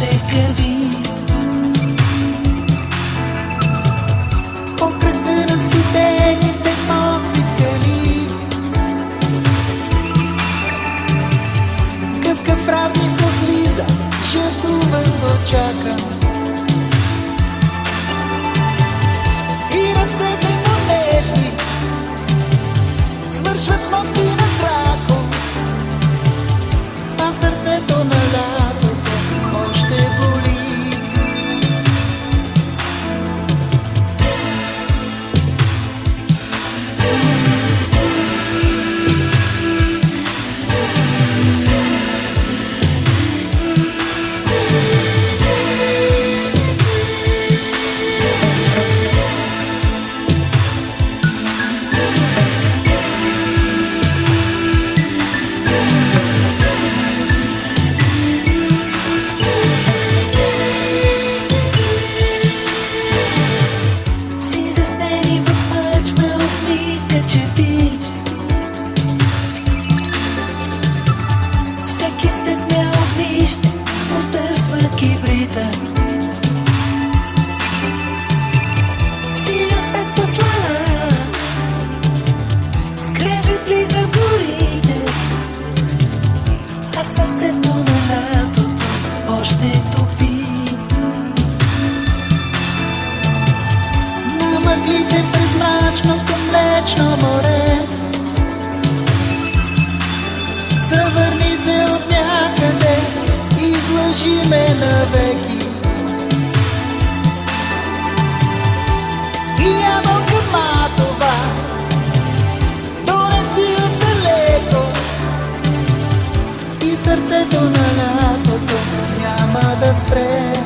още кърви. По кръга на студените мокри скали. Къвкав размисъл слиза, жадуван го чакам. И ръцете му нежни, свършват смокти на драко, а сърцето налява. черно море. Съвърни се от някъде, излъжи ме навеки. И ябълка това, донеси отдалеко. И сърцето на лятото няма да спре.